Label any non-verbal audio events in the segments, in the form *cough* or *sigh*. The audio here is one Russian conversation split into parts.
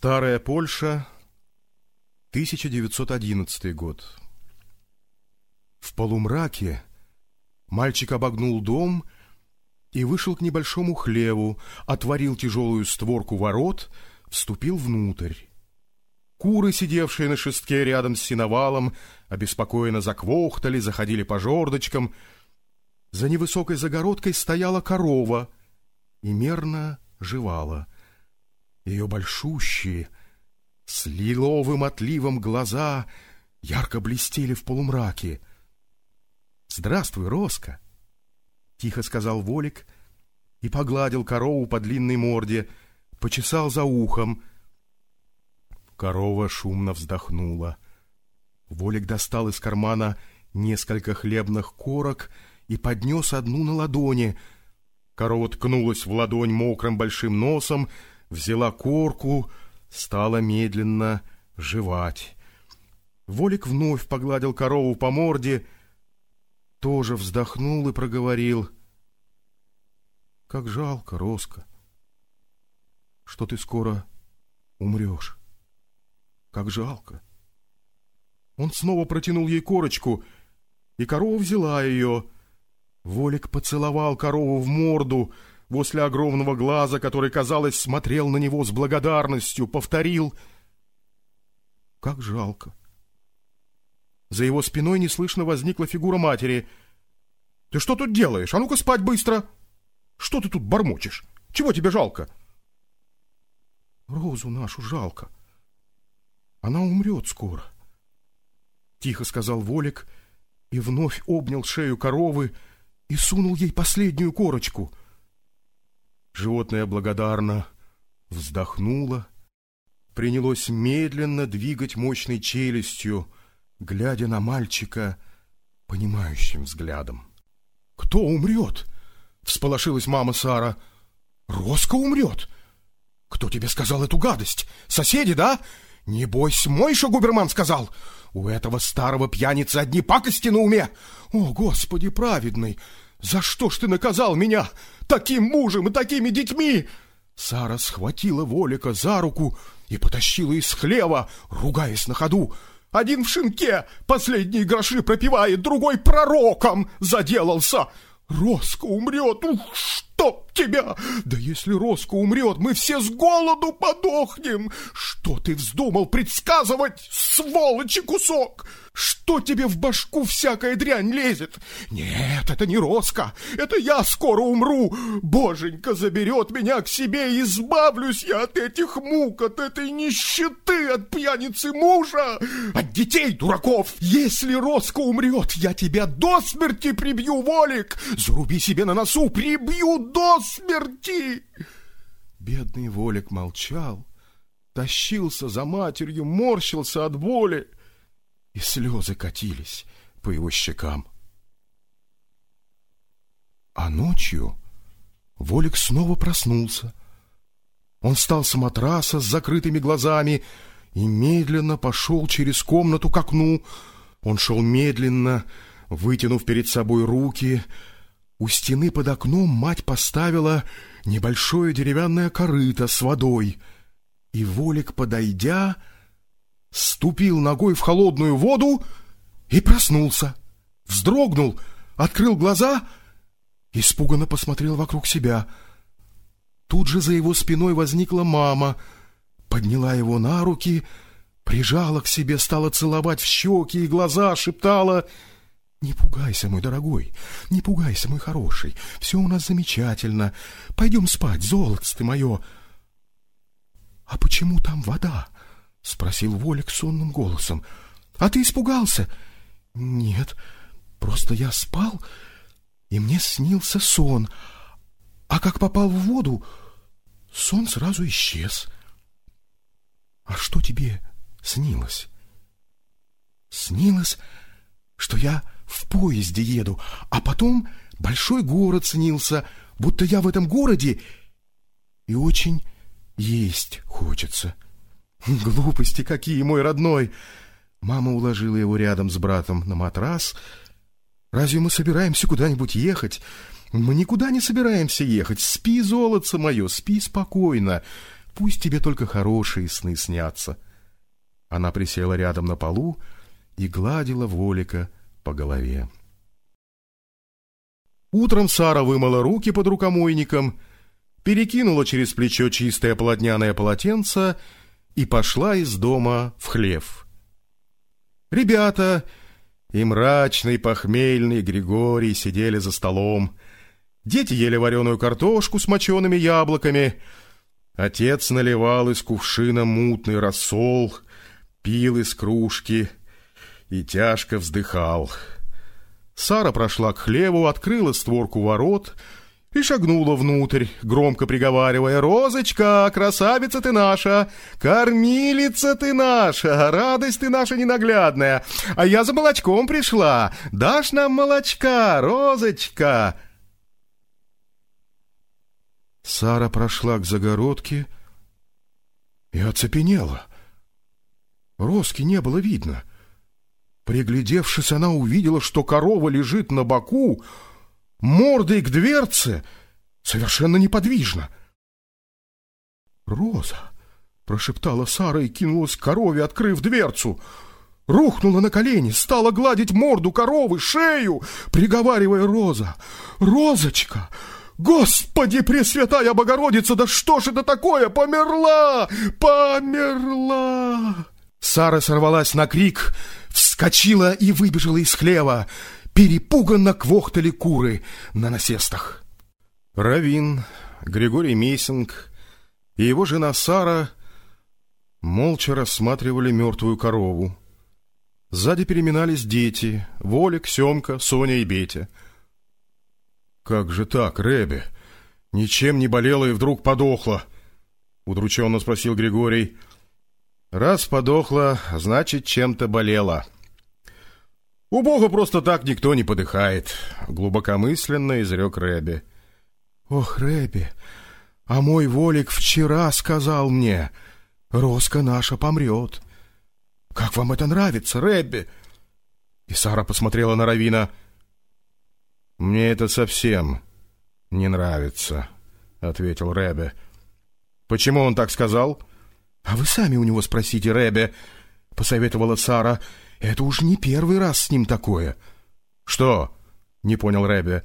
Старая Польша, 1911 год. В полумраке мальчик обогнул дом и вышел к небольшому хлеву, отворил тяжелую створку ворот, вступил внутрь. Куры, сидевшие на шестке рядом с синовалом, обеспокоенно заквохтали, заходили по жердочкам. За невысокой загородкой стояла корова и мерно жевала — ее большущие, с лиловым отливом глаза ярко блестели в полумраке. «Здравствуй, Роско!» — тихо сказал Волик и погладил корову по длинной морде, почесал за ухом. Корова шумно вздохнула. Волик достал из кармана несколько хлебных корок и поднес одну на ладони. Корова ткнулась в ладонь мокрым большим носом, взяла корку, стала медленно жевать. Волик вновь погладил корову по морде, тоже вздохнул и проговорил. «Как жалко, Роско, что ты скоро умрешь. Как жалко!» Он снова протянул ей корочку, и корова взяла ее. Волик поцеловал корову в морду — возле огромного глаза, который, казалось, смотрел на него с благодарностью, повторил «Как жалко!» За его спиной неслышно возникла фигура матери. «Ты что тут делаешь? А ну-ка спать быстро! Что ты тут бормочешь? Чего тебе жалко?» «Розу нашу жалко. Она умрет скоро», — тихо сказал Волик и вновь обнял шею коровы и сунул ей последнюю корочку — Животное благодарно вздохнуло, принялось медленно двигать мощной челюстью, глядя на мальчика понимающим взглядом. «Кто умрет?» — всполошилась мама Сара. «Роско умрет!» «Кто тебе сказал эту гадость? Соседи, да? Не бойся, Мойша Губерман сказал. У этого старого пьяницы одни пакости на уме. О, Господи праведный! За что ж ты наказал меня таким мужем и такими детьми?» Сара схватила Волика за руку и потащила из хлева, ругаясь на ходу. «Один в шинке последние гроши пропивает, другой пророком заделался!» Роско умрет! Ух, чтоб тебя! Да если Роско умрет, мы все с голоду подохнем! Что ты вздумал предсказывать, сволочи кусок? Что тебе в башку всякая дрянь лезет? Нет, это не Роско, это я скоро умру. Боженька заберет меня к себе, и избавлюсь я от этих мук, от этой нищеты, от пьяницы мужа, от детей дураков. Если Роско умрет, я тебя до смерти прибью, Волик. Заруби себе на носу, прибью до смерти. Бедный Волик молчал, тащился за матерью, морщился от боли и слезы катились по его щекам. А ночью Волик снова проснулся. Он встал с матраса с закрытыми глазами и медленно пошел через комнату к окну. Он шел медленно, вытянув перед собой руки. У стены под окном мать поставила небольшое деревянное корыто с водой. И Волик, подойдя, ступил ногой в холодную воду и проснулся. Вздрогнул, открыл глаза, испуганно посмотрел вокруг себя. Тут же за его спиной возникла мама, подняла его на руки, прижала к себе, стала целовать в щеки и глаза, шептала «Не пугайся, мой дорогой, не пугайся, мой хороший, все у нас замечательно. Пойдем спать, золотце ты мое». «А почему там вода?» — спросил Волик сонным голосом. — А ты испугался? — Нет, просто я спал, и мне снился сон. А как попал в воду, сон сразу исчез. — А что тебе снилось? — Снилось, что я в поезде еду, а потом большой город снился, будто я в этом городе, и очень есть хочется. — Глупости какие, мой родной! Мама уложила его рядом с братом на матрас. Разве мы собираемся куда-нибудь ехать? Мы никуда не собираемся ехать. Спи, золотце мое, спи спокойно. Пусть тебе только хорошие сны снятся. Она присела рядом на полу и гладила Волика по голове. Утром Сара вымыла руки под рукомойником, перекинула через плечо чистое полотняное полотенце и пошла из дома в хлев. Ребята и мрачный похмельный Григорий сидели за столом. Дети ели вареную картошку с мочеными яблоками. Отец наливал из кувшина мутный рассол, пил из кружки и тяжко вздыхал. Сара прошла к хлеву, открыла створку ворот и шагнула внутрь, громко приговаривая «Розочка, красавица ты наша, кормилица ты наша, радость ты наша ненаглядная, а я за молочком пришла, дашь нам молочка, Розочка?» Сара прошла к загородке и оцепенела. Роски не было видно — Приглядевшись, она увидела, что корова лежит на боку, мордой к дверце, совершенно неподвижно. «Роза!» — прошептала Сара и кинулась к корове, открыв дверцу. Рухнула на колени, стала гладить морду коровы, шею, приговаривая «Роза! Розочка!» «Господи, Пресвятая Богородица, да что ж это такое? Померла! Померла!» Сара сорвалась на крик, вскочила и выбежала из хлева. Перепуганно квохтали куры на насестах. Равин, Григорий Мейсинг и его жена Сара молча рассматривали мертвую корову. Сзади переминались дети — Волик, Семка, Соня и Бетя. «Как же так, Ребе? Ничем не болела и вдруг подохла?» — удрученно спросил Григорий — Раз подохла, значит, чем-то болела. У Бога просто так никто не подыхает, глубокомысленно изрек Рэби. Ох, Рэби, а мой Волик вчера сказал мне, Роска наша помрет. Как вам это нравится, Рэбби? И Сара посмотрела на Равина. Мне это совсем не нравится, ответил Рэбби. Почему он так сказал? — «А вы сами у него спросите, Ребе», — посоветовала Сара. «Это уж не первый раз с ним такое». «Что?» — не понял Ребе.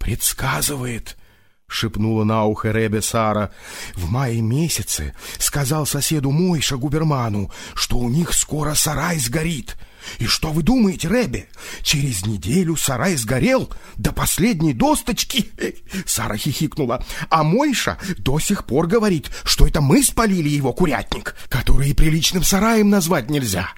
«Предсказывает», — шепнула на ухо Ребе Сара. «В мае месяце сказал соседу Мойша Губерману, что у них скоро сарай сгорит». И что вы думаете, Рэбе? Через неделю сарай сгорел до последней досточки. *laughs* Сара хихикнула. А Мойша до сих пор говорит, что это мы спалили его курятник, который приличным сараем назвать нельзя.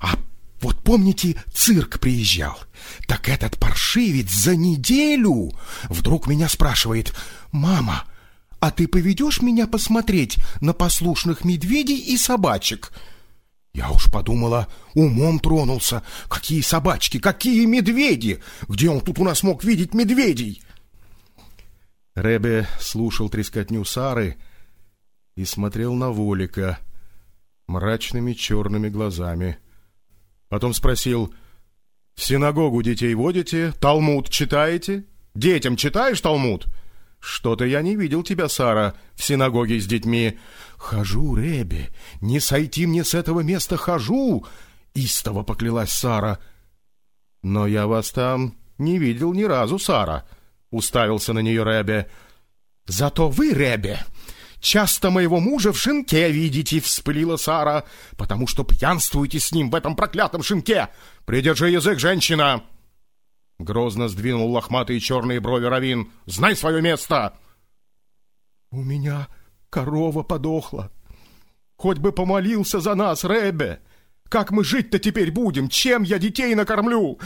А вот помните, цирк приезжал? Так этот паршивец за неделю вдруг меня спрашивает, «Мама, а ты поведешь меня посмотреть на послушных медведей и собачек?» Я уж подумала, умом тронулся. Какие собачки, какие медведи! Где он тут у нас мог видеть медведей? Ребе слушал трескотню Сары и смотрел на Волика мрачными черными глазами. Потом спросил, «В синагогу детей водите? Талмуд читаете? Детям читаешь Талмуд?» «Что-то я не видел тебя, Сара, в синагоге с детьми». «Хожу, Ребе, не сойти мне с этого места, хожу!» Истово поклялась Сара. «Но я вас там не видел ни разу, Сара», — уставился на нее Ребе. «Зато вы, Ребе, часто моего мужа в шинке видите», — вспылила Сара, «потому что пьянствуете с ним в этом проклятом шинке. Придержи язык, женщина!» Грозно сдвинул лохматые черные брови Равин. «Знай свое место!» «У меня корова подохла. Хоть бы помолился за нас, Рэбе! Как мы жить-то теперь будем? Чем я детей накормлю?»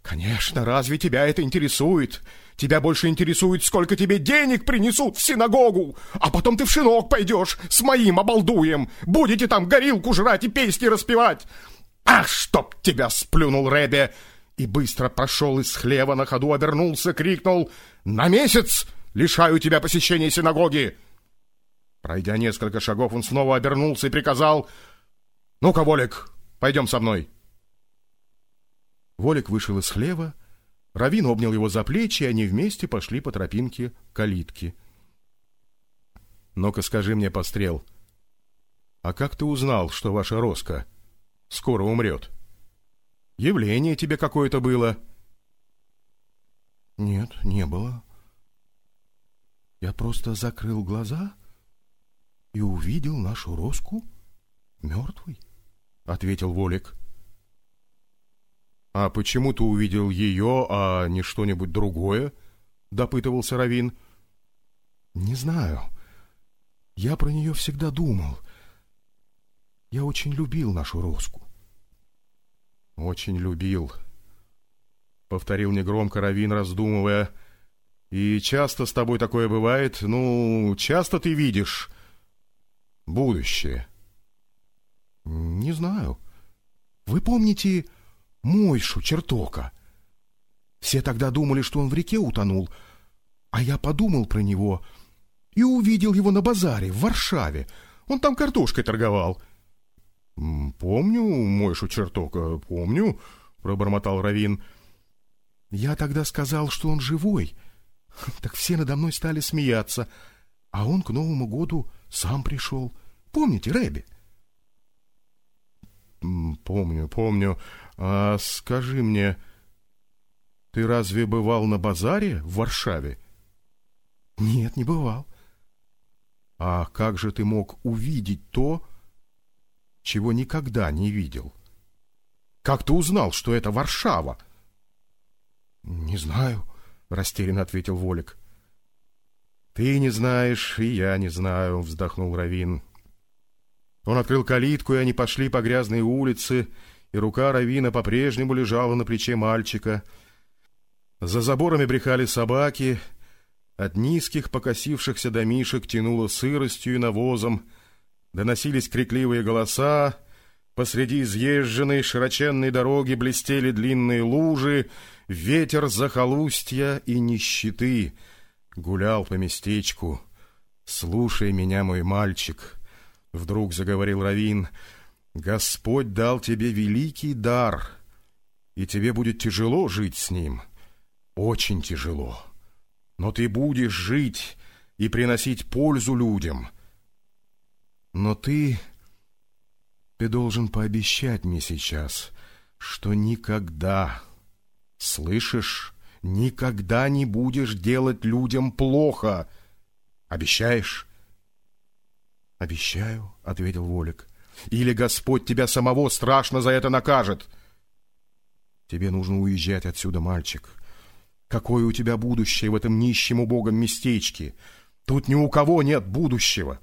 «Конечно, разве тебя это интересует? Тебя больше интересует, сколько тебе денег принесут в синагогу, а потом ты в шинок пойдешь с моим обалдуем, будете там горилку жрать и песни распевать!» «Ах, чтоб тебя!» — сплюнул Рэбе и быстро прошел из хлева, на ходу обернулся, крикнул «На месяц лишаю тебя посещения синагоги!» Пройдя несколько шагов, он снова обернулся и приказал «Ну-ка, Волик, пойдем со мной!» Волик вышел из хлева, Равин обнял его за плечи, и они вместе пошли по тропинке калитки. Ну-ка скажи мне, пострел, а как ты узнал, что ваша Роска скоро умрет? Явление тебе какое-то было? Нет, не было. Я просто закрыл глаза и увидел нашу Роску мертвой, — ответил Волик. — А почему ты увидел ее, а не что-нибудь другое? — допытывался Равин. — Не знаю. Я про нее всегда думал. Я очень любил нашу Роску. — Очень любил, — повторил негромко Равин, раздумывая. — И часто с тобой такое бывает? Ну, часто ты видишь будущее? — Не знаю. Вы помните Мойшу Чертока? Все тогда думали, что он в реке утонул, а я подумал про него и увидел его на базаре в Варшаве. Он там картошкой торговал. — Помню Мойшу Чертока, помню, — пробормотал Равин. — Я тогда сказал, что он живой. *laughs* Так все надо мной стали смеяться. А он к Новому году сам пришел. Помните, Рэби? — Помню, помню. А скажи мне, ты разве бывал на базаре в Варшаве? — Нет, не бывал. — А как же ты мог увидеть то, чего никогда не видел? Как ты узнал, что это Варшава? — Не знаю, — растерянно ответил Волик. — Ты не знаешь, и я не знаю, — вздохнул Равин. Он открыл калитку, и они пошли по грязной улице, и рука Равина по-прежнему лежала на плече мальчика. За заборами брехали собаки, от низких покосившихся домишек тянуло сыростью и навозом, доносились крикливые голоса, посреди изъезженной широченной дороги блестели длинные лужи, ветер захолустья и нищеты гулял по местечку. «Слушай меня, мой мальчик», — вдруг заговорил Равин, — «Господь дал тебе великий дар, и тебе будет тяжело жить с ним, очень тяжело. Но ты будешь жить и приносить пользу людям». Но ты... Ты должен пообещать мне сейчас, что никогда, слышишь, никогда не будешь делать людям плохо. Обещаешь? Обещаю, — ответил Волик. Или Господь тебя самого страшно за это накажет. Тебе нужно уезжать отсюда, мальчик. Какое у тебя будущее в этом нищем убогом местечке? Тут ни у кого нет будущего.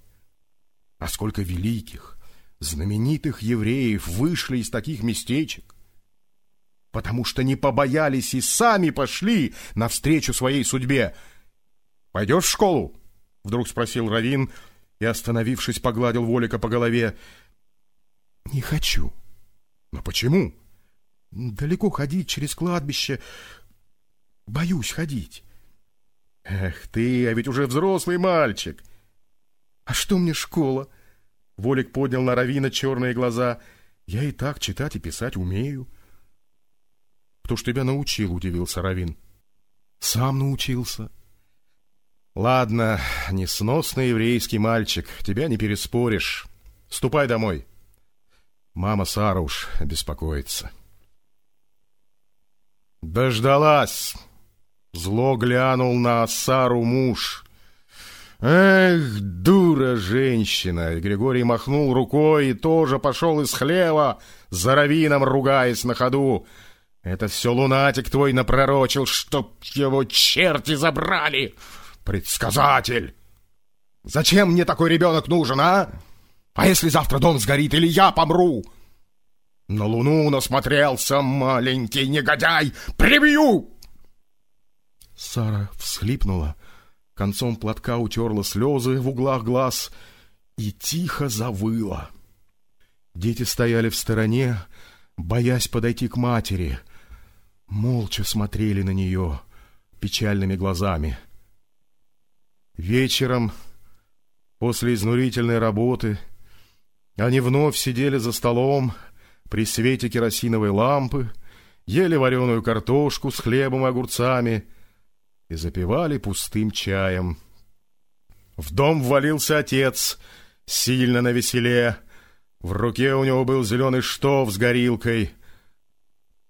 А сколько великих, знаменитых евреев вышли из таких местечек, потому что не побоялись и сами пошли навстречу своей судьбе. «Пойдешь в школу?» — вдруг спросил Равин и, остановившись, погладил Волика по голове. «Не хочу». «Но почему?» «Далеко ходить через кладбище. Боюсь ходить». «Эх ты, а ведь уже взрослый мальчик!» «А что мне школа?» Волик поднял на Равина черные глаза. «Я и так читать и писать умею». «Кто ж тебя научил?» — удивился Равин. «Сам научился». «Ладно, несносный еврейский мальчик, тебя не переспоришь. Ступай домой. Мама Сара уж беспокоится». «Дождалась!» Зло глянул на Сару муж. «Эх, дура женщина!» Григорий махнул рукой и тоже пошел из хлева, за равином ругаясь на ходу. «Это все лунатик твой напророчил, чтоб его черти забрали! Предсказатель! Зачем мне такой ребенок нужен, а? А если завтра дом сгорит или я помру?» На луну насмотрелся маленький негодяй! Прибью! Сара всхлипнула, концом платка утерла слезы в углах глаз и тихо завыла. Дети стояли в стороне, боясь подойти к матери, молча смотрели на нее печальными глазами. Вечером, после изнурительной работы, они вновь сидели за столом при свете керосиновой лампы, ели вареную картошку с хлебом и огурцами — и запивали пустым чаем. В дом ввалился отец, сильно на веселе. В руке у него был зеленый штоф с горилкой.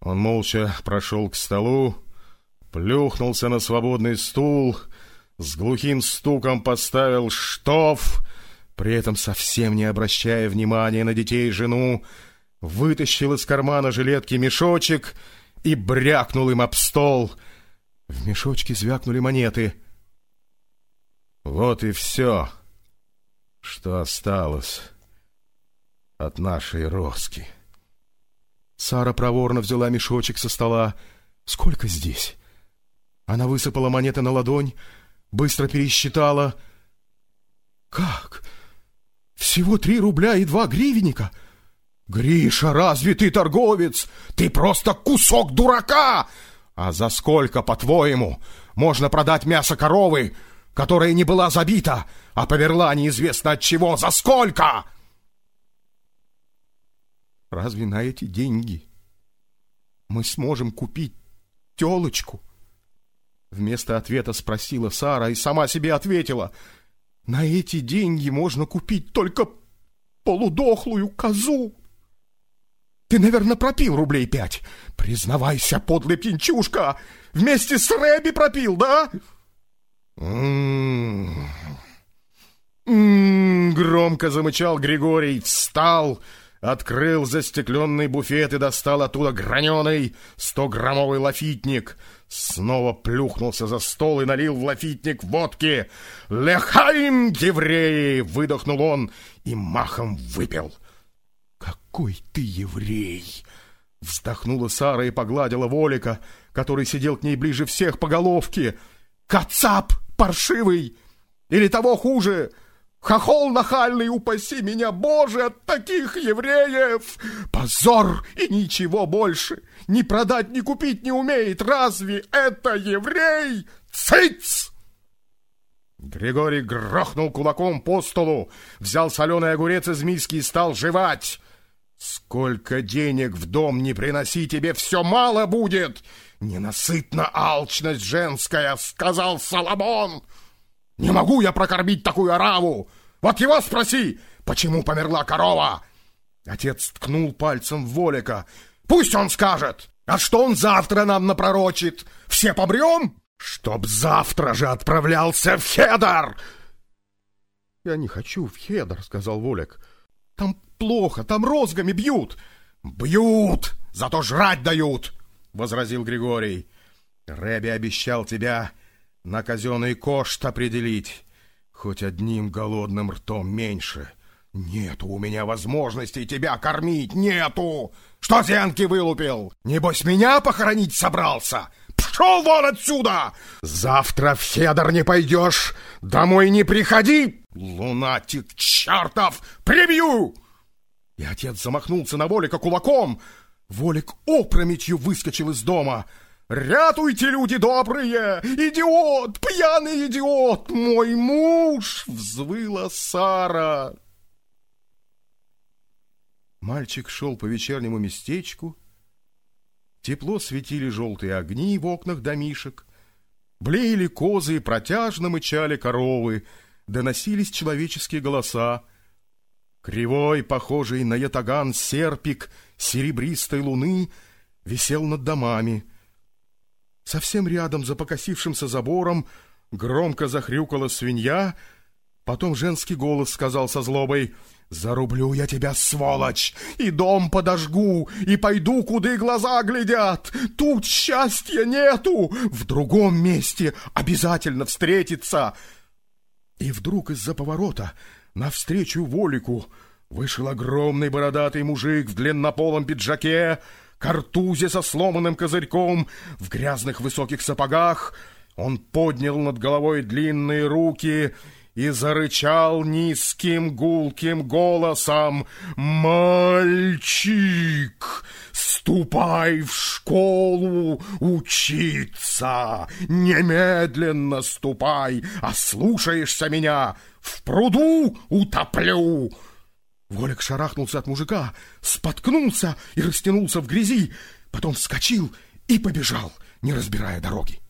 Он молча прошел к столу, плюхнулся на свободный стул, с глухим стуком поставил штоф, при этом совсем не обращая внимания на детей и жену, вытащил из кармана жилетки мешочек и брякнул им об стол. В мешочке звякнули монеты. Вот и все, что осталось от нашей Роски. Сара проворно взяла мешочек со стола. «Сколько здесь?» Она высыпала монеты на ладонь, быстро пересчитала. «Как? Всего три рубля и два гривенника?» «Гриша, разве ты торговец? Ты просто кусок дурака! А за сколько, по-твоему, можно продать мясо коровы, которая не была забита, а померла неизвестно от чего? За сколько?» «Разве на эти деньги мы сможем купить телочку?» Вместо ответа спросила Сара и сама себе ответила. «На эти деньги можно купить только полудохлую козу!» Ты, наверное, пропил рублей пять. Признавайся, подлый пинчушка, вместе с Рэби пропил, да? М-м-м. Громко замычал Григорий, встал, открыл застекленный буфет и достал оттуда граненый стограммовый лафитник. Снова плюхнулся за стол и налил в лафитник водки. «Лехаим, евреи!» — выдохнул он и махом выпил. «Какой ты еврей!» Вздохнула Сара и погладила Волика, который сидел к ней ближе всех по головке. «Кацап паршивый! Или того хуже, хохол нахальный, упаси меня, Боже, от таких евреев! Позор и ничего больше! Ни продать, ни купить не умеет! Разве это еврей? Цыц!» Григорий грохнул кулаком по столу, взял соленый огурец из миски и стал жевать. Сколько денег в дом не приноси, тебе все мало будет. Ненасытна алчность женская, сказал Соломон. Не могу я прокормить такую ораву. Вот его спроси, почему померла корова. Отец ткнул пальцем в Волика. Пусть он скажет. А что он завтра нам напророчит? Все побрем? Чтоб завтра же отправлялся в Хедор! Я не хочу в Хедор, сказал Волик. Там плохо, там розгами бьют. Бьют, зато жрать дают, возразил Григорий. Рэби обещал тебя на казенный кошт определить, хоть одним голодным ртом меньше. Нету у меня возможности тебя кормить, нету! Что зенки вылупил? Небось, меня похоронить собрался? Пшел вон отсюда! Завтра в Хедор не пойдешь, домой не приходи! Лунатик чертов! Прибью! И отец замахнулся на Волика кулаком. Волик опрометью выскочил из дома. «Рятуйте, люди добрые! Идиот! Пьяный идиот! Мой муж!» — взвыла Сара. Мальчик шел по вечернему местечку. Тепло светили желтые огни в окнах домишек. Блеяли козы и протяжно мычали коровы. Доносились человеческие голоса. Кривой, похожий на ятаган серпик серебристой луны висел над домами. Совсем рядом, за покосившимся забором, громко захрюкала свинья, потом женский голос сказал со злобой «Зарублю я тебя, сволочь, и дом подожгу, и пойду, куда глаза глядят. Тут счастья нету, в другом месте обязательно встретиться». И вдруг из-за поворота Навстречу Волику вышел огромный бородатый мужик в длиннополом пиджаке, картузе со сломанным козырьком, в грязных высоких сапогах. Он поднял над головой длинные руки и зарычал низким гулким голосом «Мальчик, ступай в школу учиться! Немедленно ступай, а слушаешься меня, в пруду утоплю!» Волик шарахнулся от мужика, споткнулся и растянулся в грязи, потом вскочил и побежал, не разбирая дороги.